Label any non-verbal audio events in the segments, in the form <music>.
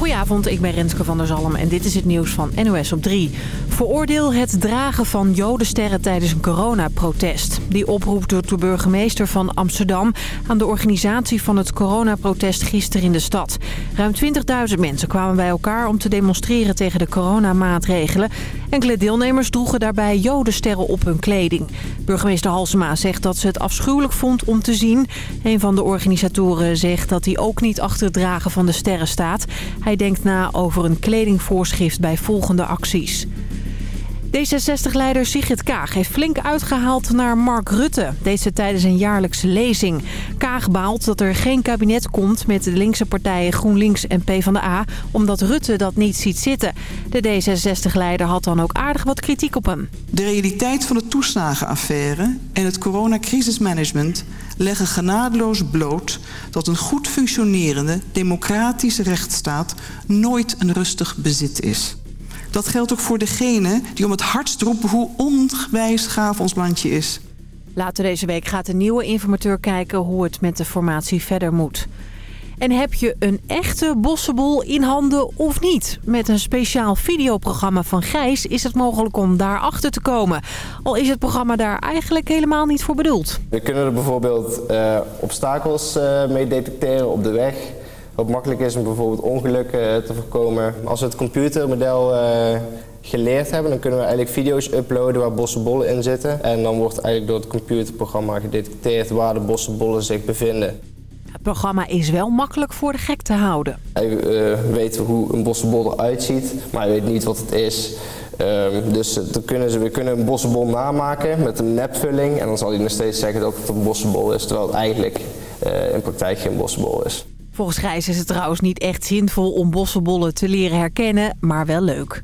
Goedenavond, ik ben Renske van der Zalm en dit is het nieuws van NOS op 3. Veroordeel het dragen van jodensterren tijdens een coronaprotest. Die oproep doet de burgemeester van Amsterdam aan de organisatie van het coronaprotest gisteren in de stad. Ruim 20.000 mensen kwamen bij elkaar om te demonstreren tegen de coronamaatregelen. Enkele deelnemers droegen daarbij jodensterren op hun kleding. Burgemeester Halsema zegt dat ze het afschuwelijk vond om te zien. Een van de organisatoren zegt dat hij ook niet achter het dragen van de sterren staat. Hij denkt na over een kledingvoorschrift bij volgende acties. D66-leider Sigrid Kaag heeft flink uitgehaald naar Mark Rutte. Deze tijdens een jaarlijkse lezing. Kaag baalt dat er geen kabinet komt met de linkse partijen GroenLinks en PvdA... omdat Rutte dat niet ziet zitten. De D66-leider had dan ook aardig wat kritiek op hem. De realiteit van de toeslagenaffaire en het coronacrisismanagement leggen genadeloos bloot... dat een goed functionerende democratische rechtsstaat nooit een rustig bezit is. Dat geldt ook voor degene die om het hardst roepen hoe onwijs gaaf ons landje is. Later deze week gaat de nieuwe informateur kijken hoe het met de formatie verder moet. En heb je een echte bossenbol in handen of niet? Met een speciaal videoprogramma van Gijs is het mogelijk om daarachter te komen. Al is het programma daar eigenlijk helemaal niet voor bedoeld. We kunnen er bijvoorbeeld uh, obstakels uh, mee detecteren op de weg wat makkelijk is om bijvoorbeeld ongelukken te voorkomen. Als we het computermodel uh, geleerd hebben, dan kunnen we eigenlijk video's uploaden waar bossenbollen in zitten. En dan wordt eigenlijk door het computerprogramma gedetecteerd waar de bossenbollen zich bevinden. Het programma is wel makkelijk voor de gek te houden. Hij uh, weet hoe een bossenbol eruit ziet, maar hij weet niet wat het is. Uh, dus dan kunnen ze, we kunnen een bossenbol namaken met een nepvulling. En dan zal hij nog steeds zeggen dat het een bossenbol is, terwijl het eigenlijk uh, in praktijk geen bossenbol is. Volgens Gijs is het trouwens niet echt zinvol om bossenbollen te leren herkennen, maar wel leuk.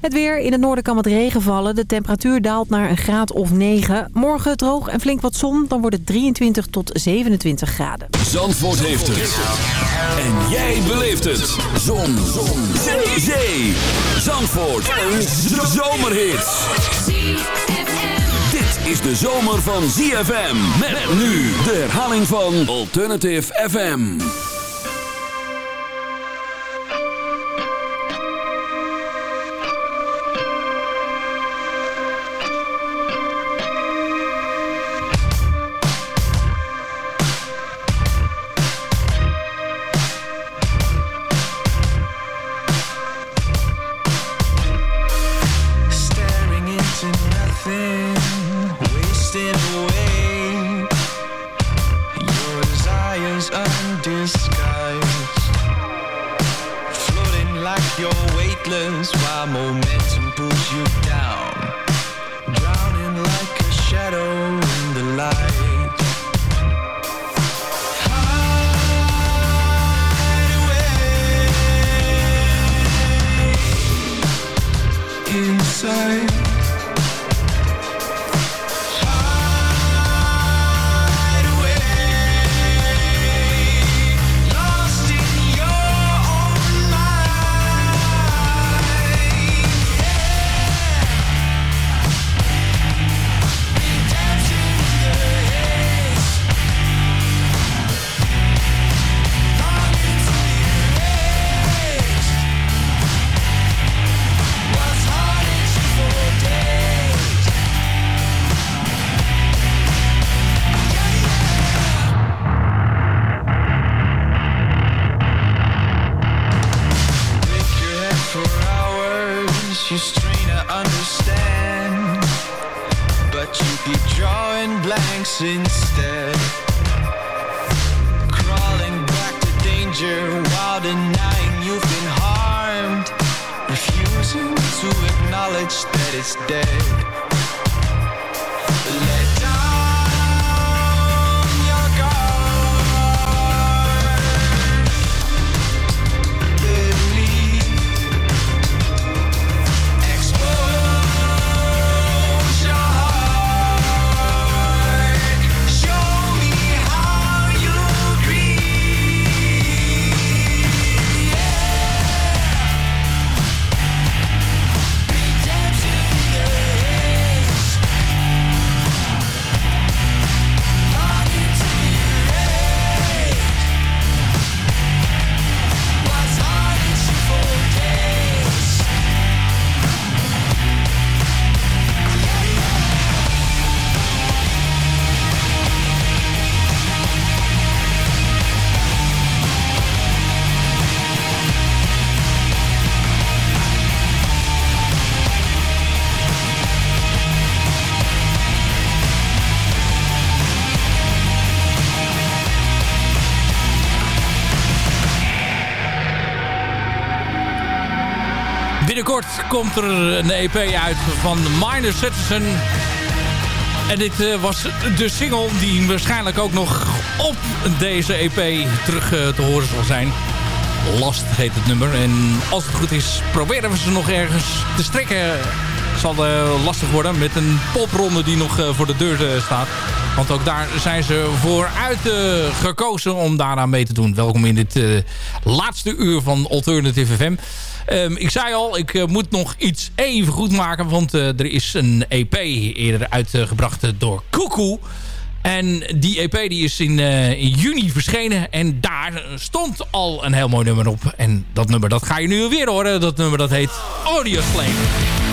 Het weer. In het noorden kan wat regen vallen. De temperatuur daalt naar een graad of 9. Morgen droog en flink wat zon. Dan wordt het 23 tot 27 graden. Zandvoort heeft het. En jij beleeft het. Zon. zon. Zee. Zandvoort. Een zomerhit. Dit is de zomer van ZFM. Met nu de herhaling van Alternative FM. Komt er een EP uit van Minor Citizen. En dit uh, was de single die waarschijnlijk ook nog op deze EP terug uh, te horen zal zijn. Last heet het nummer. En als het goed is, proberen we ze nog ergens te strekken. Het zal uh, lastig worden met een popronde die nog voor de deur staat. Want ook daar zijn ze voor uitgekozen om daaraan mee te doen. Welkom in dit laatste uur van Alternative FM. Um, ik zei al, ik uh, moet nog iets even goed maken. Want uh, er is een EP eerder uitgebracht uh, door Cuckoo. En die EP die is in, in, juni verschenen. En daar stond al een heel mooi nummer op. En dat nummer dat ga je nu weer horen. Dat nummer dat heet Audio Slave.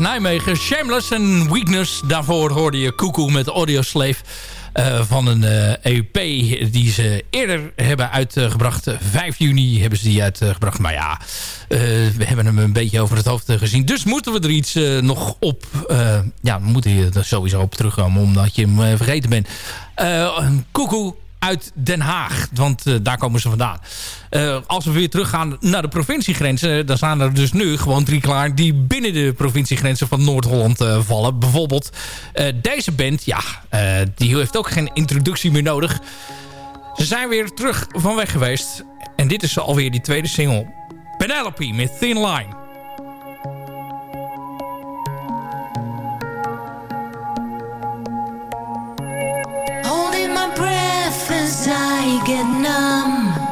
Nijmegen. Shameless en Weakness. Daarvoor hoorde je Cuckoo met Audio Slave. Uh, van een EP e die ze eerder hebben uitgebracht. 5 juni hebben ze die uitgebracht. Maar ja, we hebben hem een beetje over het hoofd gezien. Dus moeten we er iets nog op... ja, we moeten er sowieso op terugkomen omdat je hem vergeten bent. Cuckoo uit Den Haag. Want uh, daar komen ze vandaan. Uh, als we weer teruggaan naar de provinciegrenzen... dan staan er dus nu gewoon drie klaar... die binnen de provinciegrenzen van Noord-Holland vallen. Bijvoorbeeld deze band. Ja, die heeft ook geen introductie meer nodig. Ze zijn weer terug van weg geweest. En dit is alweer die tweede single. Penelope met Thin Line. I get numb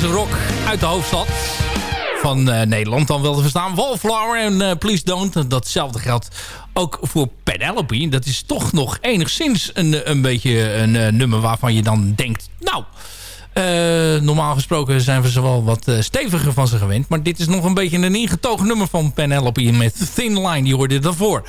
bombastische rock uit de hoofdstad van Nederland dan wel te verstaan. Wallflower en Please Don't. Datzelfde geldt ook voor Penelope. Dat is toch nog enigszins een, een beetje een nummer waarvan je dan denkt... uh, normaal gesproken zijn we ze wel wat uh, steviger van ze gewend. Maar dit is nog een beetje een ingetogen nummer van Penelope met Thin Line. Die hoorde daarvoor.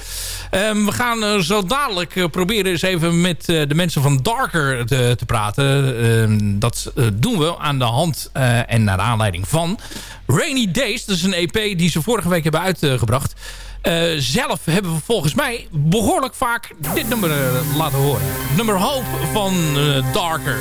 Um, we gaan uh, zo dadelijk proberen eens even met de mensen van Darker te, te praten. Ehm, dat doen we aan de hand en naar aanleiding van Rainy Days. Dat is een EP die ze vorige week hebben uitgebracht. zelf hebben we volgens mij behoorlijk vaak dit nummer laten horen. Nummer Hope van Darker.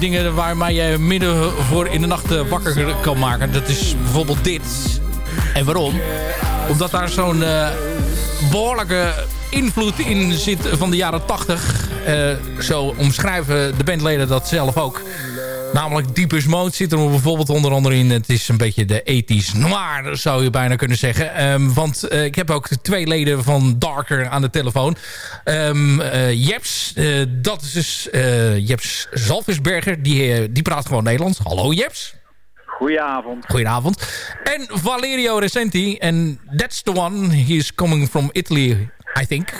Dingen waar je midden voor in de nacht eh, wakker kan maken. Dat is bijvoorbeeld dit. En waarom? Omdat daar zo'n uh, behoorlijke invloed in zit van de jaren 80. Uh, eh, zo omschrijven de bandleden dat zelf ook. Namelijk Deepest Mode zit er bijvoorbeeld onder andere in. Het is een beetje de ethisch noir, zou je bijna kunnen zeggen. Um, want ik heb ook twee leden van Darker aan de telefoon. Um, uh, Jeps, uh, dat is dus Jeps Zalvisberger. Die, die praat gewoon Nederlands. Hallo Jeps. Goedenavond. Goedenavond. En Valerio Recenti. En that's the one. He is coming from Italy, I think.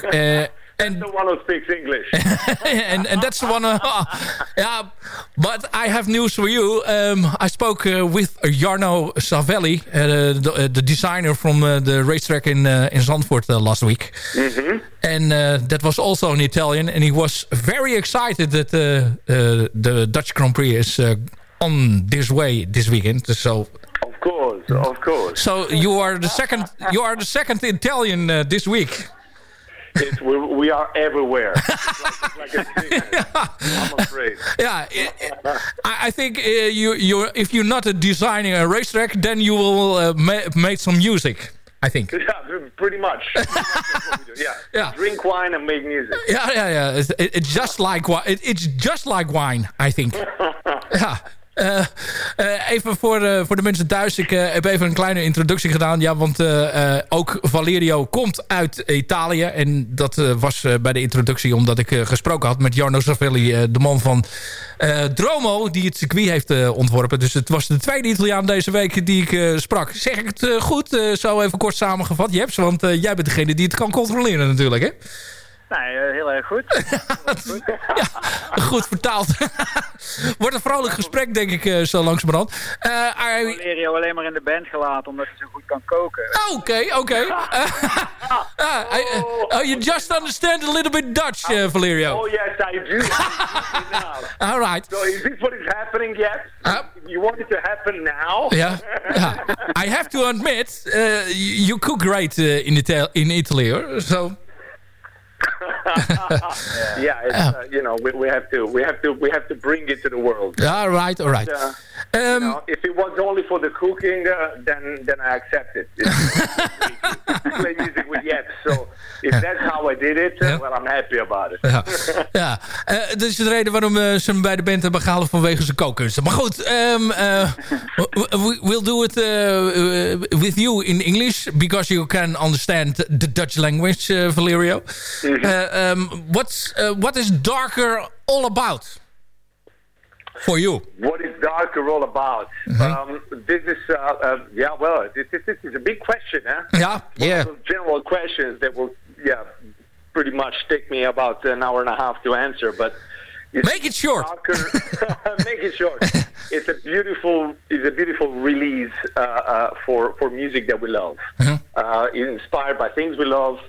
And the one who speaks English. <laughs> and, and that's the one. Uh, <laughs> yeah, but I have news for you. Um, I spoke uh, with Jarno Savelli, uh, the, uh, the, designer from uh, the racetrack in uh, in Zandvoort last week, mm -hmm. and that was also an Italian. And he was very excited that the Dutch Grand Prix is on this way this weekend. So of course. of course. So you are the second. You are the second Italian uh, this week. It's, we, we are everywhere. It's <laughs> like, it's like I'm afraid. <laughs> Yeah, I, I think uh, you you if you're not a designing a racetrack, then you will uh, ma make some music. I think. <laughs> Yeah, pretty much. Yeah. Yeah. Drink wine and make music. Yeah, yeah, yeah. It's, it- it's just like it, it's just like wine, I think. ja. Eh, eh, even voor, eh, voor de mensen thuis. Ik heb even een kleine introductie gedaan. Ja, want ook Valerio komt uit Italië. En dat was bij de introductie omdat ik gesproken had met Jarno Savelli. de man van Dromo, die het circuit heeft ontworpen. Dus het was de tweede Italiaan deze week die ik sprak. Zeg ik het goed? Zo even kort samengevat, Jeps. Want jij bent degene die het kan controleren natuurlijk, hè? Nee, eh, <laughs> heel erg goed. Ja, goed vertaald. <laughs> Wordt een vrolijk gesprek, denk ik, eh, zo langzamerhand. Eh, I- Valerio alleen maar in de band gelaten omdat hij zo goed kan koken. Oké, oké. Eh, <laughs> ah, I- oh, you just understand a little bit Dutch, Valerio. Oh, yes, I do. All right. So is this what is happening yet? Uh, you want it to happen now? Yeah, yeah. I have to admit, uh, you, cook great uh, in, Ital in Italy, hoor. So, <laughs> yeah, it's, uh, you know, we, we have to, we have to, we have to bring it to the world. all right, all right. Uh, Um, you know, if it was only for the cooking, uh, then then I accept it. <laughs> Play music with Yet. So if that's how I did it, uh, Yeah. well, I'm happy about it. ja, <laughs> ja. Eh, dat is de reden waarom eh, ze hem bij de band hebben gehaald vanwege zijn kookkunsten. Maar goed, <laughs> um, uh, we, we'll do it uh, uh, with you in English because you can understand the Dutch language, uh, Valerio. Uh, um, what's, uh, what is Darker all about for you? What is Darker all about? Um, this is, uh, uh, yeah, well, this, this, is a big question, huh? Ja, yeah. Those general questions that will, yeah, pretty much take me about an hour and a half to answer, but it's Make it short. Darker, <laughs> make it short. <laughs> It's a beautiful, it's a beautiful release uh, uh, for for music that we love, uh, inspired by things we love.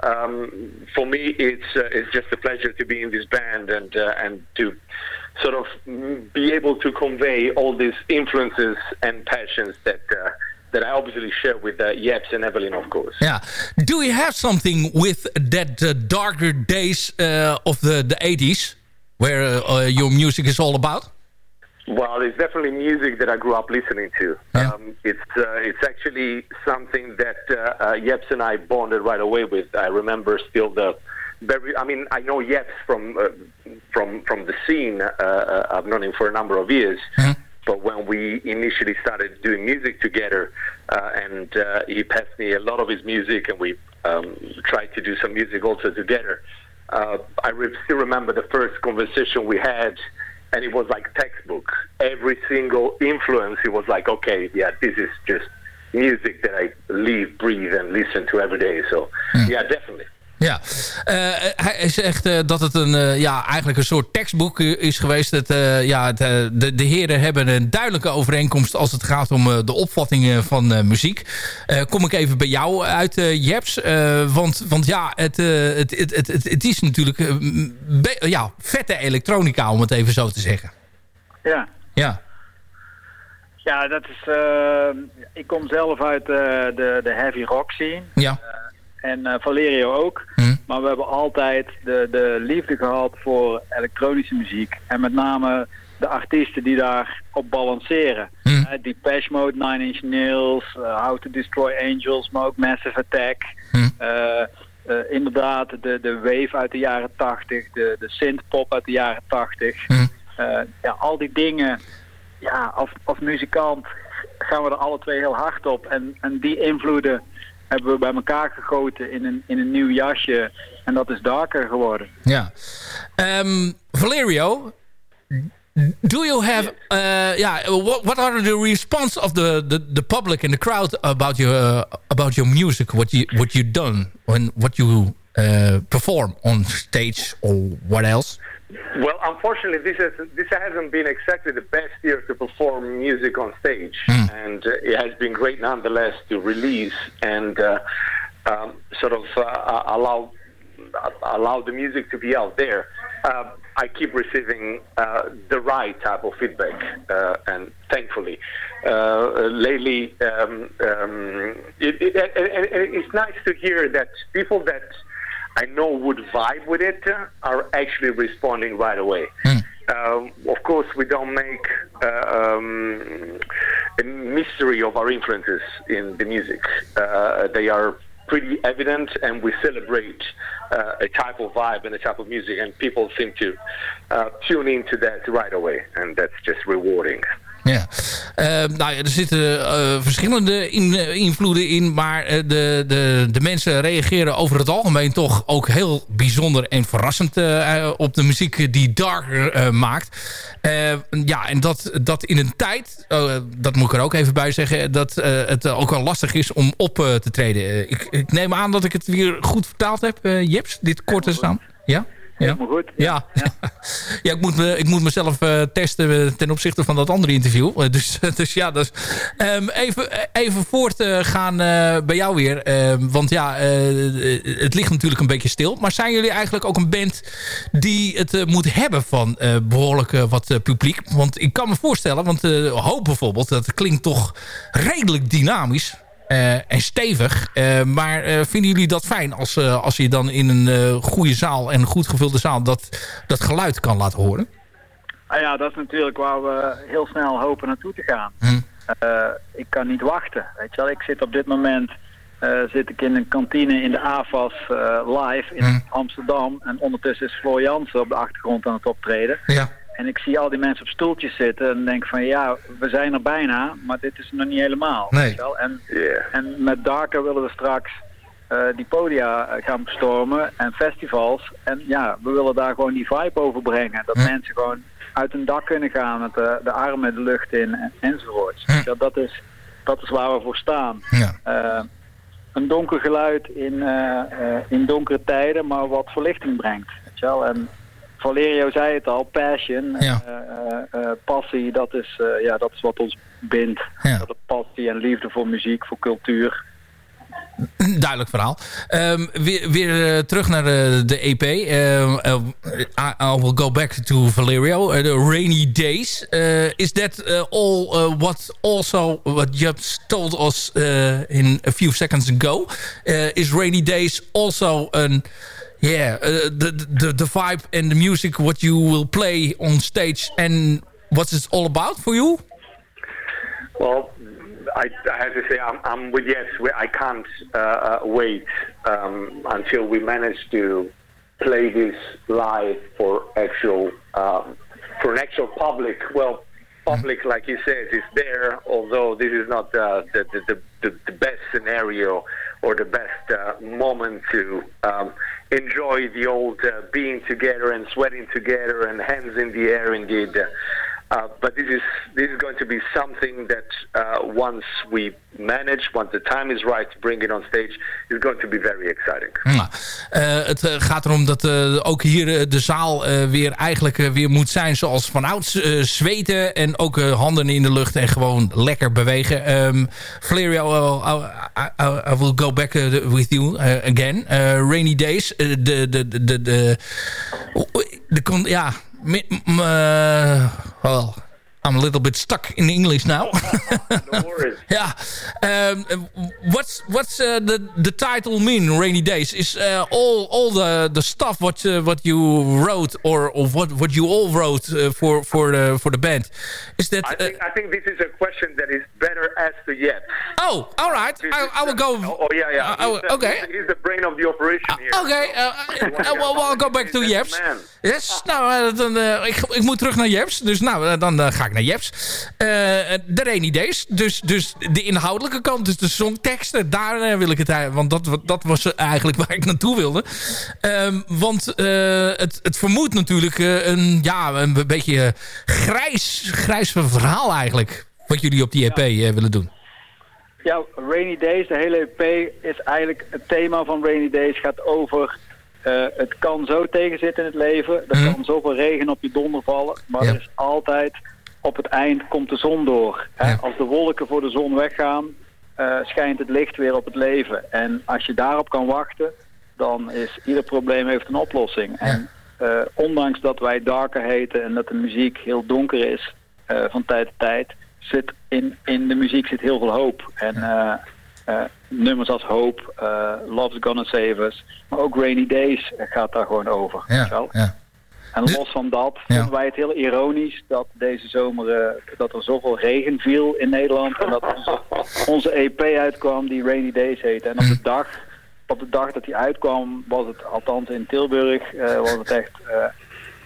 Um, for me, it's uh, it's just a pleasure to be in this band and uh, and to sort of be able to convey all these influences and passions that. Uh, that I obviously share with uh, Jeps and Evelyn, of course. Yeah. Do you have something with that uh, darker days uh, of the, the 80s where uh, uh, your music is all about? Well, it's definitely music that I grew up listening to. Yeah. Um, it's uh, it's actually something that uh, uh, Yeps and I bonded right away with. I remember still the very. I mean, I know Yeps from uh, from from the scene. Uh, uh, I've known him for a number of years. But when we initially started doing music together, uh, and uh, he passed me a lot of his music, and we um, tried to do some music also together. Uh, I re- still remember the first conversation we had, and it was like textbook. Every single influence, it was like, okay, yeah, this is just music that I live, breathe, and listen to every day. So, yeah, definitely. Ja, Eh, hij zegt eh, dat het een, eh, ja, eigenlijk een soort tekstboek is geweest. Het, ja, het, de, de heren hebben een duidelijke overeenkomst als het gaat om de opvattingen van muziek. Kom ik even bij jou uit, Jeps. Want, want ja, het, het, het, het, het, is natuurlijk ja, vette elektronica, om het even zo te zeggen. Ja. Ja, Ja, dat is... ik kom zelf uit de, de heavy rock scene. ja. En eh, Valerio ook. Hm. Maar we hebben altijd de, de liefde gehad voor elektronische muziek. En met name de artiesten die daar op balanceren. Hm. Uh, Depeche Mode, Nine Inch Nails, uh, How to Destroy Angels, maar ook Massive Attack. Hm. Uh, inderdaad, de, de wave uit de jaren 80, de, de synthpop uit de jaren 80. Hm. Uh, ja, al die dingen, ja, als, als muzikant gaan we er alle twee heel hard op. En, en die invloeden hebben we bij elkaar gegoten in een, in een nieuw jasje. En dat is darker geworden. Ja. Um, Valerio, do you have uh, yeah what, what are the response of the, the, the public and the crowd about your uh, about your music what you what you done and what you uh, perform on stage or what else Well, unfortunately, this has this hasn't been exactly the best year to perform music on stage, and uh, it has been great nonetheless to release and uh, um, sort of uh, allow allow the music to be out there. Uh, I keep receiving uh, the right type of feedback, uh, and thankfully, uh, lately, um, um, it, it, it, it's nice to hear that people that I know would vibe with it are actually responding right away. Um, of course, we don't make uh, um, a mystery of our influences in the music. Uh, they are pretty evident, and we celebrate uh, a type of vibe and a type of music, and people seem to uh, tune into that right away, and that's just rewarding. Ja, uh, nou ja, er zitten uh, verschillende uh, invloeden in, maar de, de, de mensen reageren over het algemeen toch ook heel bijzonder en verrassend op de muziek die Darker maakt. ja, en dat, dat in een tijd, dat moet ik er ook even bij zeggen, dat het ook wel lastig is om op te treden. Ik, ik, neem aan dat ik het weer goed vertaald heb, Jeps, dit korte samen. Ja? Ja. goed. Ja, ja. <laughs> ja ik, moet me, ik moet mezelf uh, testen eh, ten opzichte van dat andere interview. Uh, dus, <laughs> dus ja, dus, um, even, even voortgaan uh, bij jou weer. Ehm, want ja, het ligt natuurlijk een beetje stil. Maar zijn jullie eigenlijk ook een band die het moet hebben van behoorlijk wat publiek? Want ik kan me voorstellen, want Hoop bijvoorbeeld, dat klinkt toch redelijk dynamisch. Uh, en stevig. Uh, maar uh, vinden jullie dat fijn als, als je dan in een goede zaal en een goed gevulde zaal dat, dat geluid kan laten horen? Ah ja, dat is natuurlijk waar we heel snel hopen naartoe te gaan. Hm. ik kan niet wachten. Weet je wel? Ik zit op dit moment zit ik in een kantine in de AFAS live in hm. Amsterdam. En ondertussen is Floor Jansen op de achtergrond aan het optreden. Ja. En ik zie al die mensen op stoeltjes zitten en denk van ja, we zijn er bijna, maar dit is nog niet helemaal. Nee. En, en met Darker willen we straks uh, die podia eh, gaan bestormen en festivals. En ja, we willen daar gewoon die vibe over brengen. Dat hm. mensen gewoon uit hun dak kunnen gaan met de, de armen de lucht in en, enzovoorts. Hm. dat, is, dat is waar we voor staan. Ja. Uh, een donker geluid in, in donkere tijden, maar wat verlichting brengt. Weet je wel? En Valerio zei het al, passion, ja. uh, uh, passie, dat is, ja, dat is wat ons bindt. Ja. Dat passie en liefde voor muziek, voor cultuur. Duidelijk verhaal. Um, weer, weer terug naar de, de EP. Uh, I, I, will go back to Valerio. the Rainy Days. is that all what also what you told us in a few seconds ago? is Rainy Days also an yeah, uh, the, the the vibe and the music, what you will play on stage, and what's it all about for you? Well, I, I have to say I'm, I'm with yes. I can't uh, uh, wait um, until we manage to play this live for actual um, for an actual public. Well, public, mm-hmm. like you said, is there. Although this is not uh, the, the, the the best scenario or the best uh, moment to um, enjoy the old uh, being together and sweating together and hands in the air indeed. Uh, but this is this is going to be something that uh, once we manage, once the time is right to bring it on stage, is going to be very exciting. Uh, het uh, gaat erom dat uh, ook hier de zaal weer eigenlijk weer moet zijn zoals vanouds. zweten en ook handen in de lucht en gewoon lekker bewegen. Um, Valerio, I, I, I, will go back with you again. rainy days. De, de, de, de, de, de, de, ja uh, well, I'm a little bit stuck in English now. <laughs> no worries. <laughs> yeah. Um, what's what's uh, the the title mean? Rainy days is uh, all all the the stuff what uh, what you wrote or, or what what you all wrote uh, for for the for the band. Is that? I think, I think this is a question that is better asked to Yet. Oh, all right. I, I, will go. Oh, oh yeah, yeah. Oh, okay. He's, he's, the brain of the operation here. Okay. <laughs> well, I'll go back to Jeps. Yes. Nou, dan, ik, ik moet terug naar Jeps. Dus nou, dan ga ik naar Jeps. De Rainy Days. Dus, dus de inhoudelijke kant. Dus de songteksten. Daar uh, wil ik het Want dat, dat was eigenlijk <laughs> waar ik naartoe wilde. Um, want uh, het, het vermoedt natuurlijk een, ja, een beetje grijs, grijs verhaal eigenlijk. Wat jullie op die EP willen doen. Ja, Rainy Days, de hele EP is eigenlijk het thema van Rainy Days gaat over uh, het kan zo tegenzitten in het leven. Er mm. kan zoveel regen op je donder vallen. Maar er is altijd op het eind komt de zon door. Hè? Als de wolken voor de zon weggaan, uh, schijnt het licht weer op het leven. En als je daarop kan wachten, dan is ieder probleem heeft een oplossing. En eh, ondanks dat wij darker heten en dat de muziek heel donker is eh, van tijd tot tijd, zit in, in de muziek zit heel veel hoop. En eh, eh, nummers als Hope, eh, Love's Gonna Save Us, maar ook Rainy Days gaat daar gewoon over. ja. En los van dat Ja. vinden wij het heel ironisch dat deze zomer eh, dat er zoveel regen viel in Nederland en dat onze, onze EP uitkwam die Rainy Days heette. En op de dag, op de dag dat die uitkwam was het, althans in Tilburg, eh, was het echt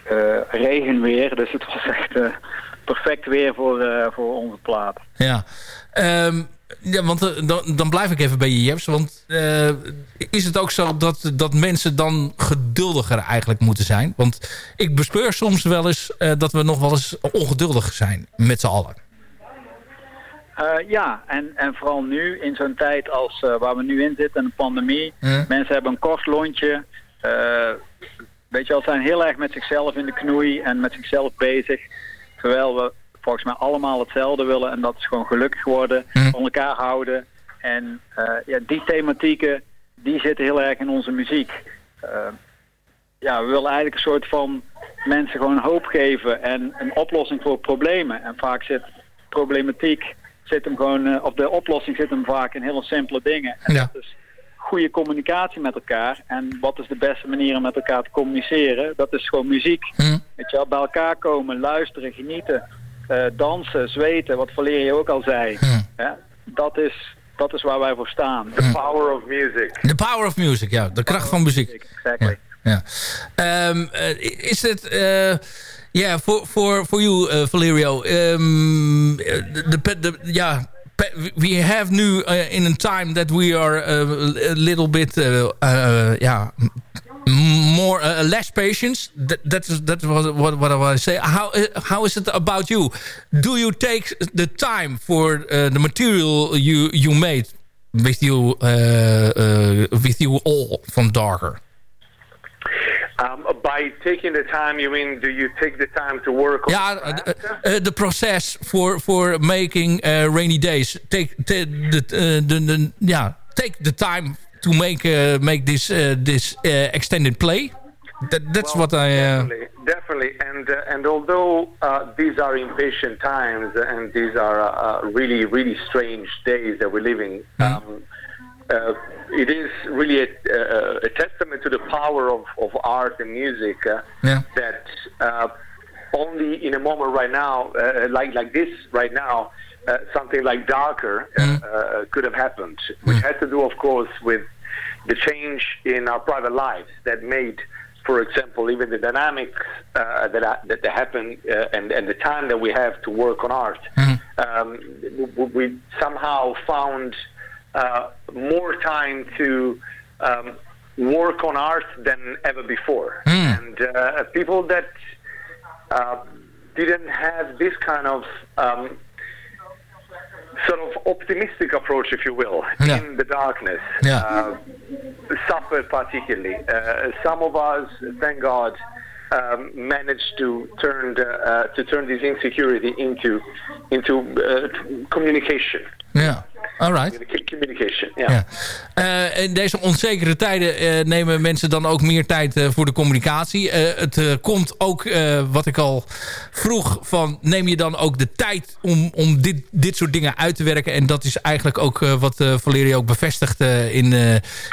eh, regenweer. Dus het was echt perfect weer voor, voor onze plaat. Ja. Ehm, ja, want eh, dan, dan blijf ik even bij je, Jeps. Want eh, is het ook zo dat, dat mensen dan geduldiger eigenlijk moeten zijn? Want ik bespeur soms wel eens eh, dat we nog wel eens ongeduldig zijn met z'n allen. Ja, en, en vooral nu in zo'n tijd als waar we nu in zitten, een pandemie. Ja. Mensen hebben een kort lontje. weet je wel, zijn heel erg met zichzelf in de knoei en met zichzelf bezig. Terwijl we volgens mij allemaal hetzelfde willen en dat is gewoon gelukkig worden, Hm. van elkaar houden. En eh, ja, die thematieken, die zitten heel erg in onze muziek. Eh, ja, we willen eigenlijk een soort van mensen gewoon hoop geven en een oplossing voor problemen. En vaak zit problematiek, zit hem gewoon, eh, of de oplossing zit hem vaak in hele simpele dingen. En Ja. dat is goede communicatie met elkaar. En wat is de beste manier om met elkaar te communiceren? Dat is gewoon muziek. Hm. Weet je wel, bij elkaar komen, luisteren, genieten, eh, dansen, zweten, wat Valerie ook al zei. Hm. Ja, dat, is, dat is waar wij voor staan. The power of music. The power of music, ja. De kracht van muziek. Exactly. Ja. Ehm, eh, is het... eh yeah, for, for, for you, uh, Valerio. Um, the, the, the, yeah, pe- we have nu uh, in a time that we are a little bit... Uh, uh, yeah, more uh, less patience. That, that is that was what, what I want to say. How uh, how is it about you? Do you take the time for uh, the material you you made with you uh, uh, with you all from Darker? Um, by taking the time, you mean do you take the time to work on Ja, the uh, the process for for making uh, rainy days. Take the the, the, the yeah take the time to make uh, make this uh, this uh, extended play. That, that's Well, what I. Uh, definitely, definitely, and uh, and although uh, these are impatient times and these are uh, uh, really really strange days that we're living, um, uh, it is really a, a, a testament to the power of, of art and music uh, Yeah. that uh, only in a moment right now, uh, like like this right now, uh, something like darker uh, uh, could have happened, which had to do, of course, with the change in our private lives that made, for example, even the dynamics uh, that that, that happen uh, and and the time that we have to work on art. Um, we somehow found uh, more time to um, work on art than ever before, and uh, people that uh, didn't have this kind of um, sort of optimistic approach, if you will, Yeah. in the darkness. Yeah. Uh, suffered particularly. Uh, some of us, thank God, um, managed to turn the, uh, to turn this insecurity into into uh, communication. yeah. All right. Communica- Communication. Yeah. Ja. Eh, in deze onzekere tijden eh, nemen mensen dan ook meer tijd eh, voor de communicatie. Het komt ook, wat ik al vroeg, van neem je dan ook de tijd om, om dit, dit soort dingen uit te werken. En dat is eigenlijk ook wat Valerie ook bevestigt in,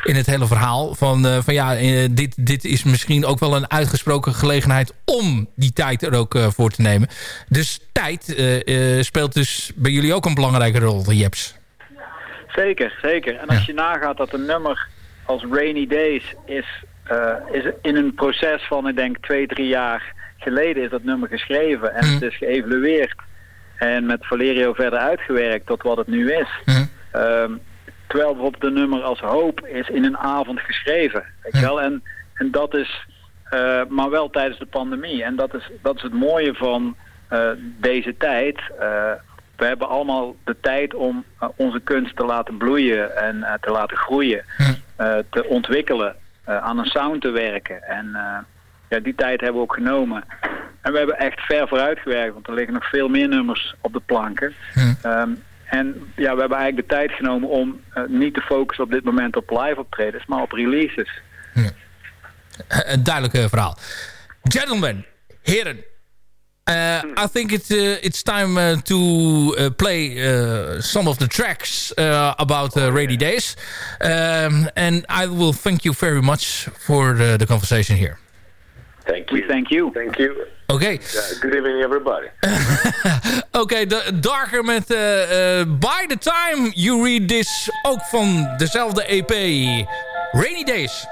in het hele verhaal. Van, van ja, dit, dit is misschien ook wel een uitgesproken gelegenheid om die tijd er ook voor te nemen. Dus tijd speelt dus bij jullie ook een belangrijke rol, Jeps. Zeker, zeker. En als je nagaat dat een nummer als Rainy Days is, eh, is in een proces van, ik denk, twee, drie jaar geleden is dat nummer geschreven. En het is geëvalueerd en met Valerio verder uitgewerkt tot wat het nu is. Ehm, terwijl bijvoorbeeld een nummer als Hoop is in een avond geschreven. Weet je wel? En, en dat is, eh, maar wel tijdens de pandemie. En dat is, dat is het mooie van eh, deze tijd. We hebben allemaal de tijd om eh, onze kunst te laten bloeien en eh, te laten groeien. eh, te ontwikkelen, aan een sound te werken. En ja, die tijd hebben we ook genomen. En we hebben echt ver vooruit gewerkt, want er liggen nog veel meer nummers op de planken. Ehm, en ja, we hebben eigenlijk de tijd genomen om niet te focussen op dit moment op live optredens, maar op releases. Een duidelijk verhaal. gentlemen, heren. Uh, I think it's uh, it's time uh, to uh, play uh, some of the tracks uh, about uh, rainy days, um, and I will thank you very much for the, the conversation here. Thank you. We thank you. Thank you. Okay. Uh, good evening, everybody. <laughs> okay, de Darker met uh, uh, By the Time You Read This, ook van dezelfde EP, Rainy Days.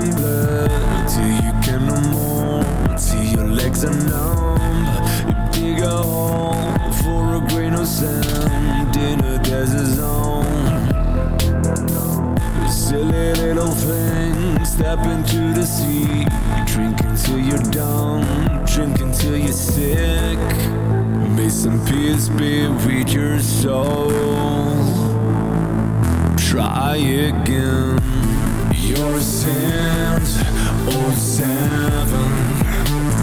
Blood, till you can no more, till your legs are numb. You dig a hole for a grain of sand in a desert zone. Silly little thing, step into the sea. Drink until you're dumb, drink until you're sick. May some peace be with your soul try again. Your sins, oh seven,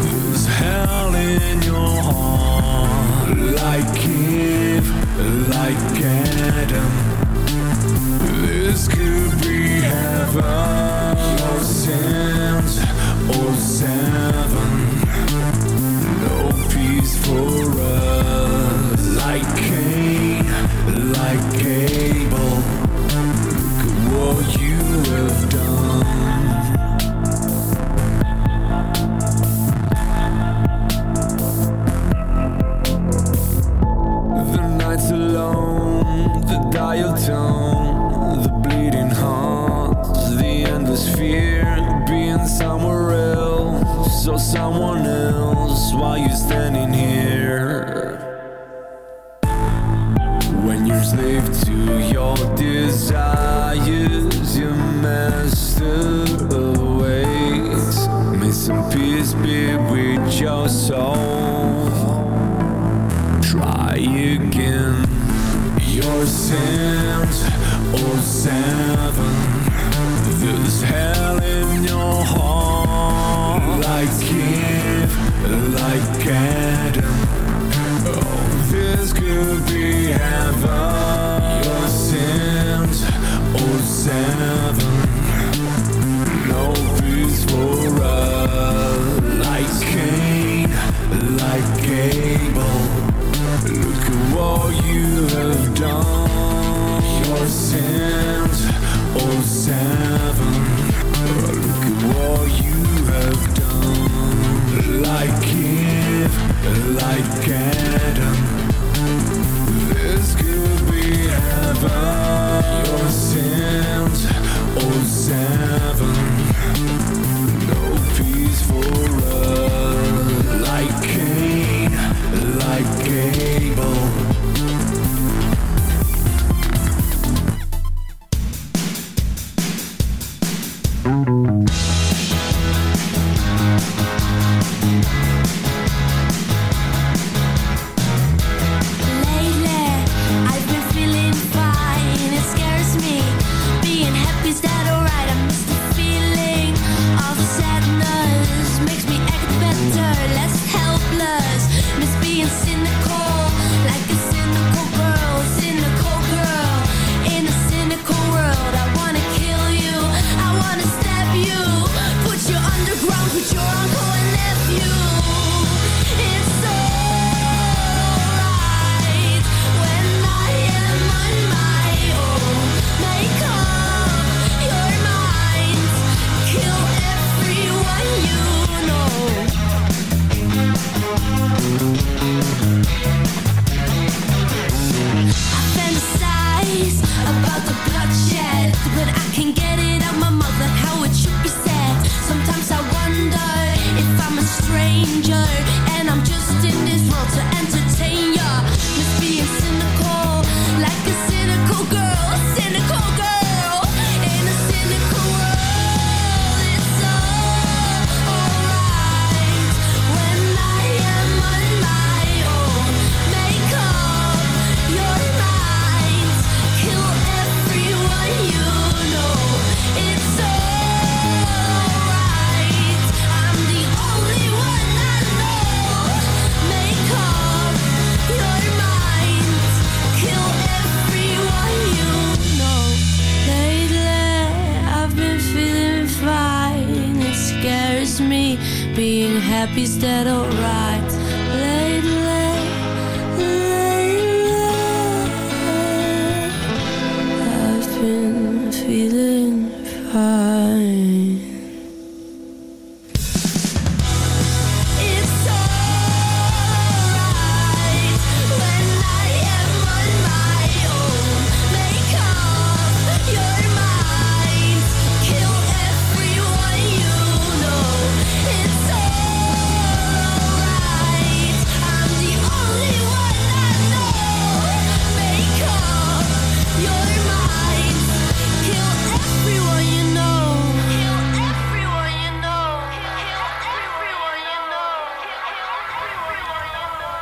there's hell in your heart, like Eve, like Adam. This could be heaven. Your sins, oh seven, no peace for us, like Cain, like Abel someone else while you're standing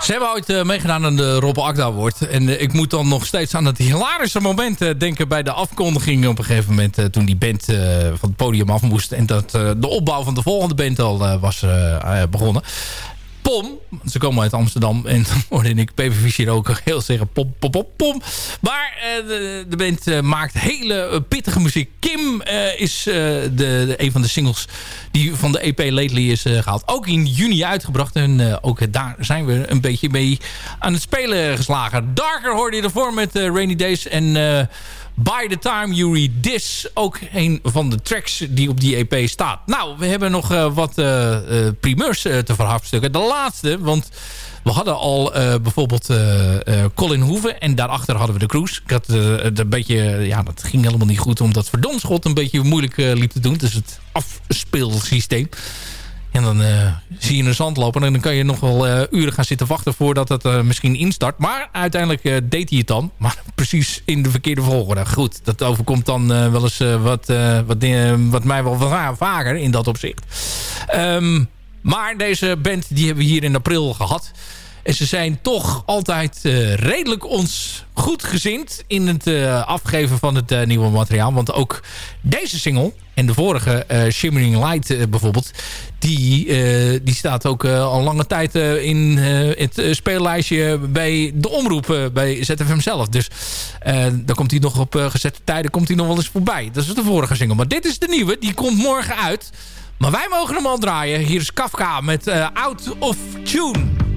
Ze hebben ooit eh, meegedaan aan de Rob Akda Award. En eh, ik moet dan nog steeds aan het hilarische moment eh, denken bij de afkondiging op een gegeven moment. toen die band van het podium af moest. En dat de opbouw van de volgende band al was begonnen. Pom, ze komen uit Amsterdam. En dan hoorde ik Pepe Fischer ook heel zeggen pom, pom, pom, pom. Maar eh, de, band eh, maakt hele eh, pittige muziek. Kim is de, een van de singles die van de EP Lately is eh, gehaald. Ook in juni uitgebracht. En ook daar zijn we een beetje mee aan het spelen geslagen. Darker hoorde je ervoor met Rainy Days. En By the Time You Read This. Ook een van de tracks die op die EP staat. Nou, we hebben nog eh, wat eh, primeurs te verhafstukken. De laatste, want... We hadden al bijvoorbeeld Colin Hoeven. En daarachter hadden we de Cruise. Ik had het een beetje... Ja, dat ging helemaal niet goed. Omdat verdonschot een beetje moeilijk liep te doen. Dus het afspeelsysteem. En dan eh, zie je een zand lopen. En dan kan je nog wel eh, uren gaan zitten wachten voordat het eh, misschien instart. Maar uiteindelijk deed hij het dan. Maar <laughs> precies in de verkeerde volgorde. Goed, dat overkomt dan wel eens wat, wat, wat mij wel va- vaker in dat opzicht. Ehm, maar deze band die hebben we hier in april gehad. En ze zijn toch altijd eh, redelijk ons goed gezind in het eh, afgeven van het eh, nieuwe materiaal. Want ook deze single en de vorige Shimmering Light bijvoorbeeld... Die, die staat ook al lange tijd in het speellijstje bij de omroep bij ZFM zelf. Dus daar komt hij nog op gezette tijden komt hij nog wel eens voorbij. Dat is de vorige single. Maar dit is de nieuwe. Die komt morgen uit. Maar wij mogen hem al draaien. Hier is Kafka met Out of Tune.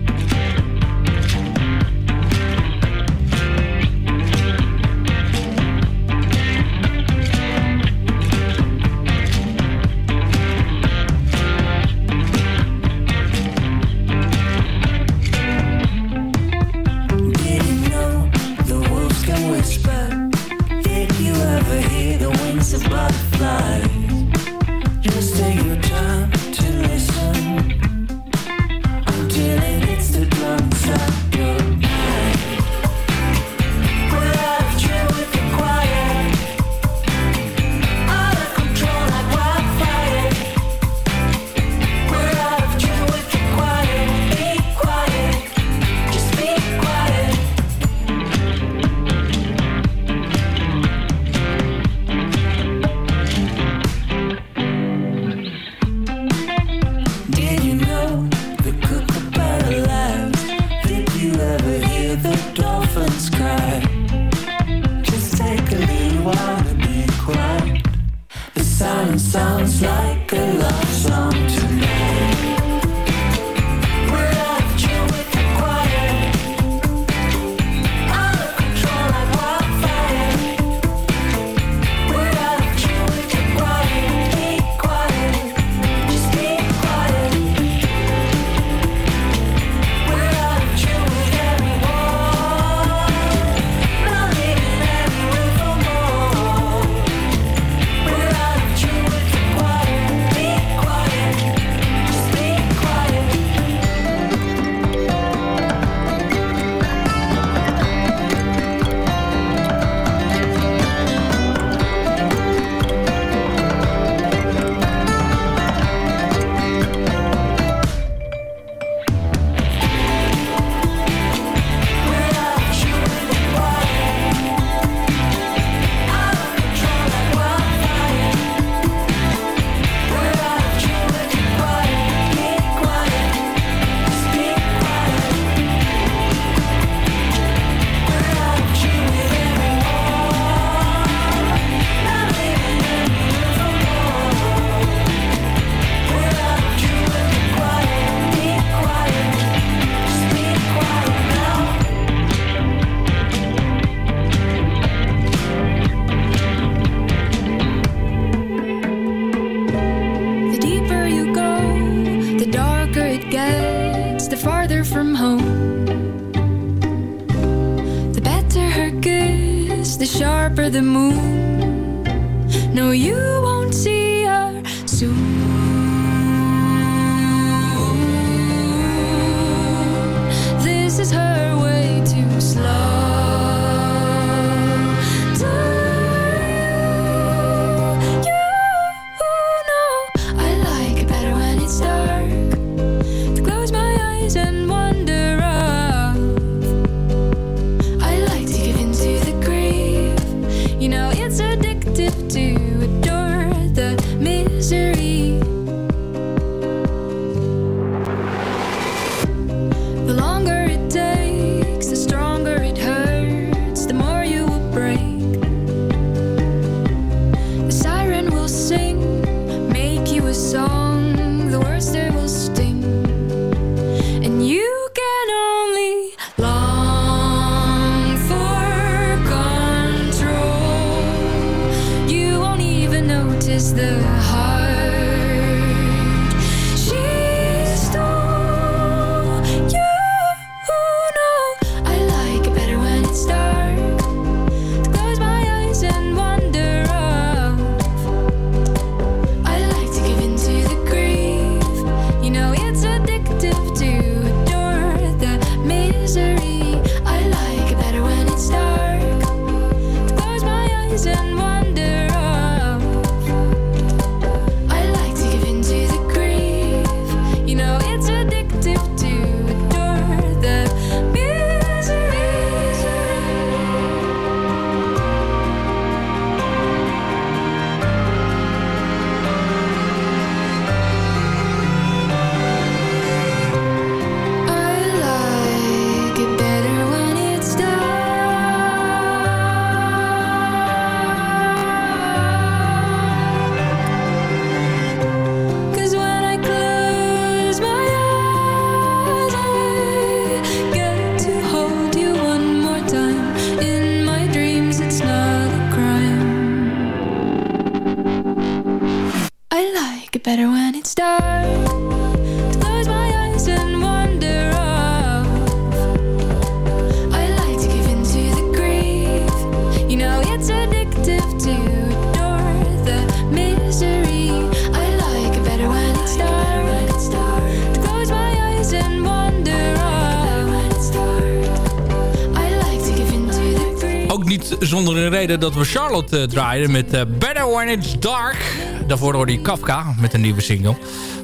andere reden dat we Charlotte eh, draaiden met eh, Better When It's Dark. Daarvoor hoorde je Kafka met een nieuwe single.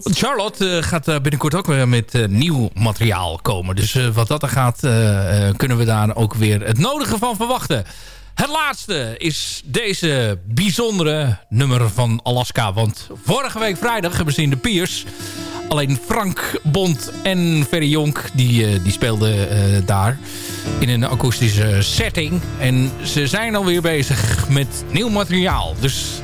Want Charlotte eh, gaat binnenkort ook weer met nieuw materiaal komen. Dus wat dat er gaat, kunnen we daar ook weer het nodige van verwachten. Het laatste is deze bijzondere nummer van Alaska. Want vorige week vrijdag hebben we zien de Piers Alleen Frank Bond en Ferry Jonk die, eh, die speelden eh, daar in een akoestische setting. En ze zijn alweer bezig met nieuw materiaal. Dus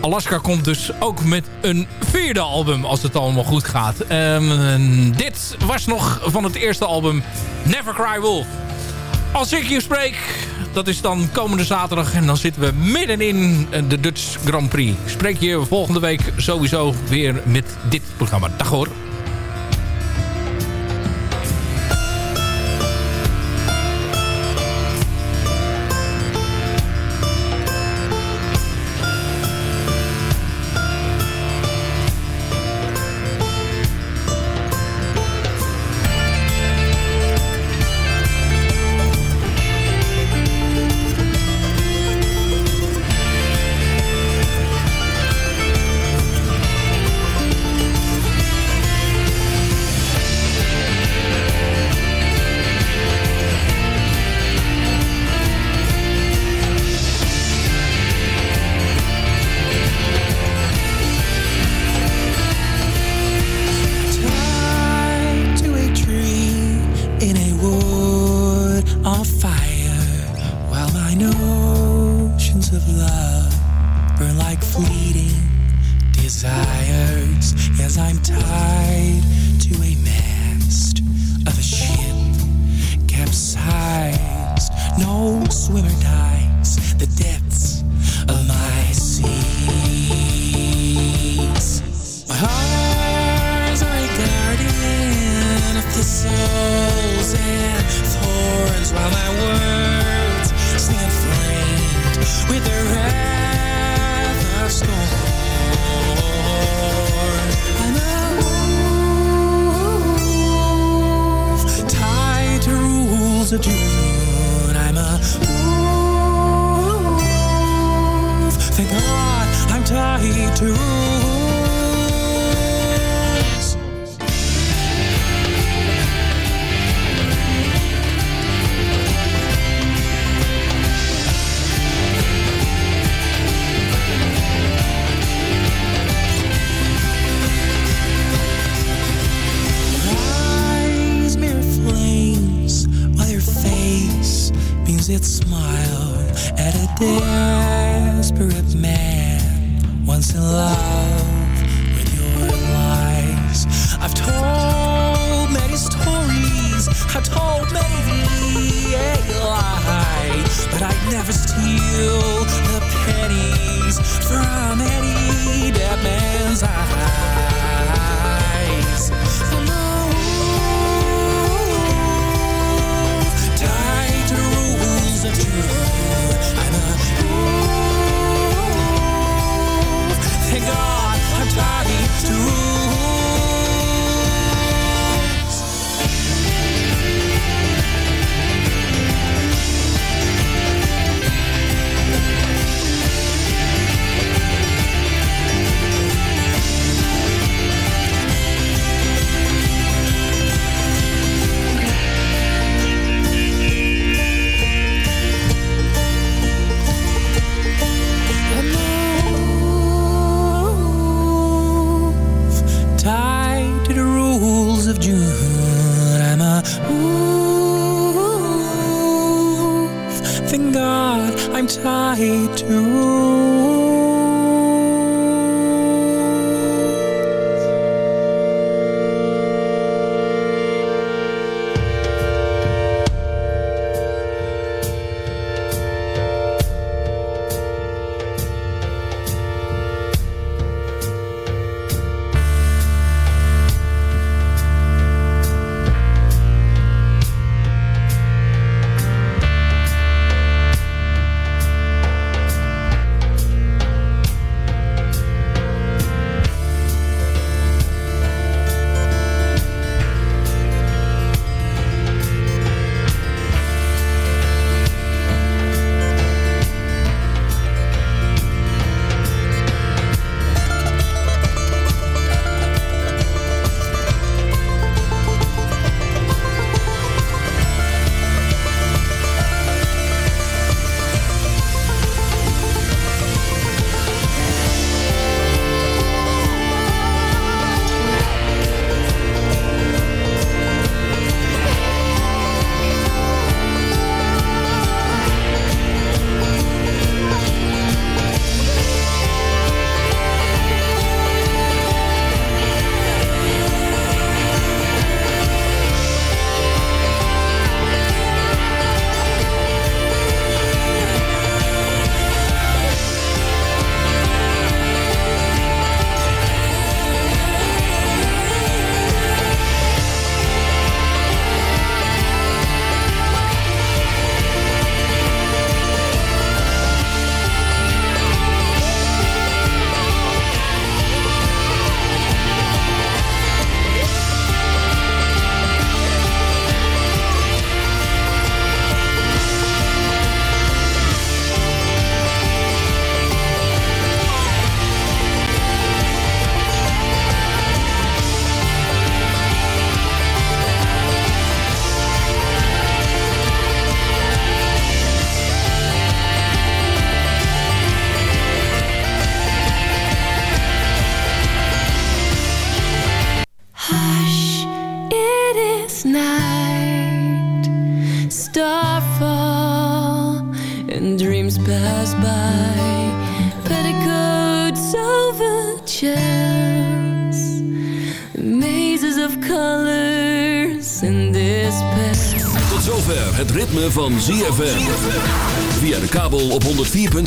Alaska komt dus ook met een vierde album als het allemaal goed gaat. Ehm, dit was nog van het eerste album Never Cry Wolf. Als ik je spreek, dat is dan komende zaterdag. En dan zitten we middenin de Dutch Grand Prix. Spreek je volgende week sowieso weer met dit programma. Dag hoor.